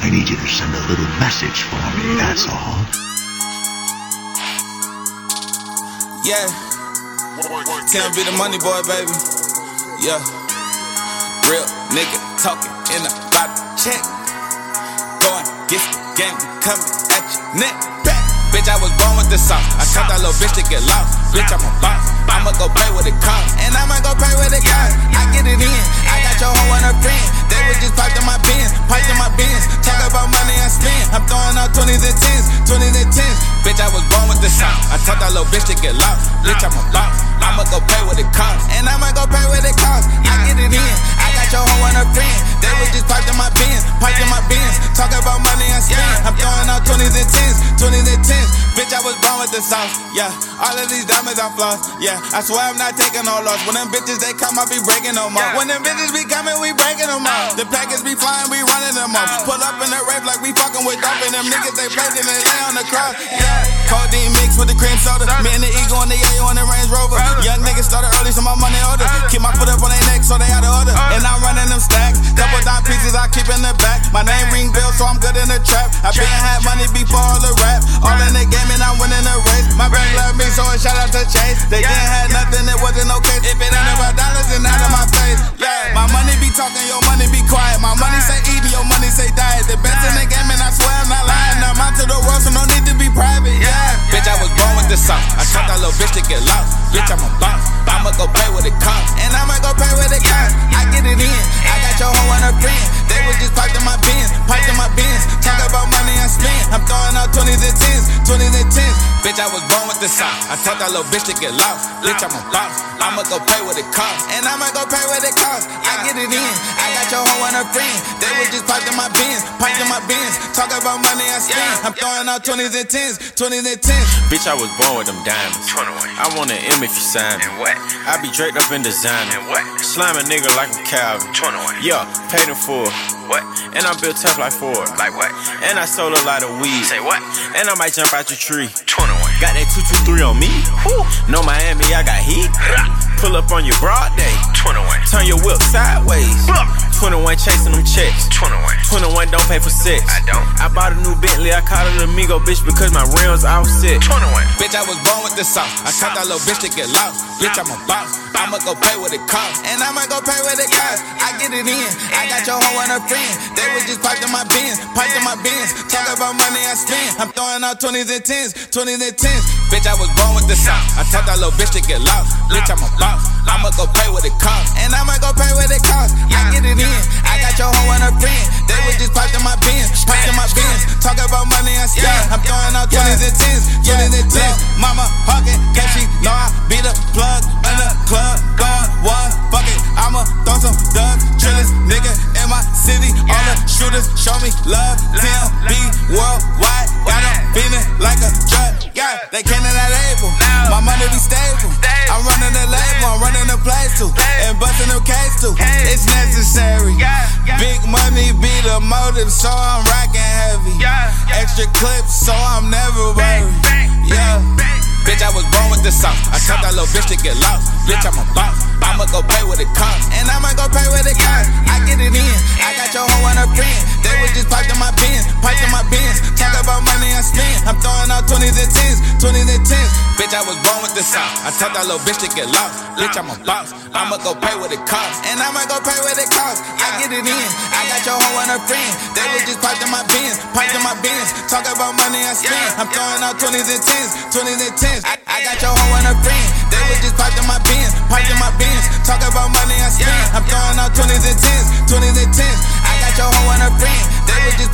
I need you to send a little message for me, that's all. Yeah. Tim be the money boy, baby. Yeah. Real nigga talking in the body check. Going, get the game, coming at your neck. Back. Bitch, I was born with the sauce. I taught that little bitch to get lost. Bitch, I'm a boss. I'ma go pay what it costs. And I'ma go pay what it costs. I get it in. I got your hoe and her friend. They was just piped in my bins. Piped in my bins. About money I spend. I'm throwing out 20s and 10s. 20s and 10s. Bitch, I was born with the sauce. I taught that little bitch to get lost. Bitch, I'm a boss. I'ma go pay what it costs. And I'ma go pay what it costs. I get it in. With the sauce. Yeah, all of these diamonds I'm floss. Yeah, I swear I'm not taking no loss. When them bitches they come, I be breaking them off. When them bitches be coming, we breaking them off. Oh. The packets be flying, we running them off. Oh. Pull up in the rave like we fucking with. And them niggas they then they lay on the cross. Yeah, codeine mixed with the cream soda. Me in the back. My name ring bell, so I'm good in the trap. I been had money before all the rap. All in the game and I'm winning the race. My bank love me, so a shout out to Chase. They didn't have nothing, it wasn't okay. If it ain't about dollars, then out of my face. Yeah, my money be talking, your money be quiet. My money say eat, your money say diet. The best in the game, and I swear I'm not lying. I'm out to the world, so no need to be private. Yeah, bitch, I was born with the sauce. I taught that little bitch to get lost. Bitch, I'm a boss. I'ma go pay what it costs, and I'ma go pay what it costs. I get it in. I got your hoe and her friend. Was just piped in my bins, piped in my bins. Talk about money I spend. I'm throwing out 20s and 10s, 20s and 10s. Bitch, I was born with the sauce. I taught that little bitch to get lost. Bitch, I'm a boss. I'ma go pay what it costs, and I'ma go pay what it costs. I get it in. I got your hoe and her friend. They was just piped in my bins, piped in my bins. Talk about money I spend. I'm throwing out 20s and 10s, 20s and 10s. Bitch, I was born with them diamonds. 21. I want an M if you sign me. I be draped up in designer. And Slime a nigga like a Calvin. 21. Yeah, paid him for it. What? And I'm built tough like Ford. Like what? And I sold a lot of weed. Say what? And I might jump out your tree. 21. Got that 223 on me. No Miami, I got heat. Pull up on your broad day. 21. Turn your whip sideways. 21 chasing them checks. 21. 21 don't pay for sex. I don't. I bought a new Bentley, I called it Amigo, bitch, because my rims all set. 21. Bitch, I was born with the sauce. I taught that little bitch to get lost. Bitch, I'm a boss. I'ma go pay what it costs. And I'ma go pay what it costs. I get it in. I got your hoe and her friend. They was just piped in my bins. Piped in my bins. Talk about money I spend. I'm throwing out 20s and 10s. 20s and 10s. Bitch, I was born with the sauce. I taught that little bitch to get lost. Bitch, I'm a boss. I'ma go pay what it costs. And I'ma go pay what it costs. I get it in. I got your hoe and her friend. They was just piped in my bins. Piped in my bins. Too. And busting them case too. It's necessary. Big money be the motive, so I'm rocking heavy. Extra clips, so I'm never worried. Yeah. Bitch, I was born with the sauce. I taught that little bitch to get lost. Bitch, I'm a boss. I'ma go pay what it costs. And I'ma go pay what it costs. 20s and 10s. Bitch, I was born with the sauce. I taught that little bitch to get lost. Bitch, I'm a boss. I'ma go pay what it costs. And I'ma go pay what it costs. I get it in. I got your hoe and her friend. They was just piped in my bins. Piped in my bins. Talk about money I spend. I'm throwing out 20s and 10s. 20s and 10s. I, I got your hoe and her friend. They was just piped in my bins. Piped in my bins. Talk about money I spend. I'm throwing out 20s and 10s. 20s and 10s. I got your hoe and her friend. They was just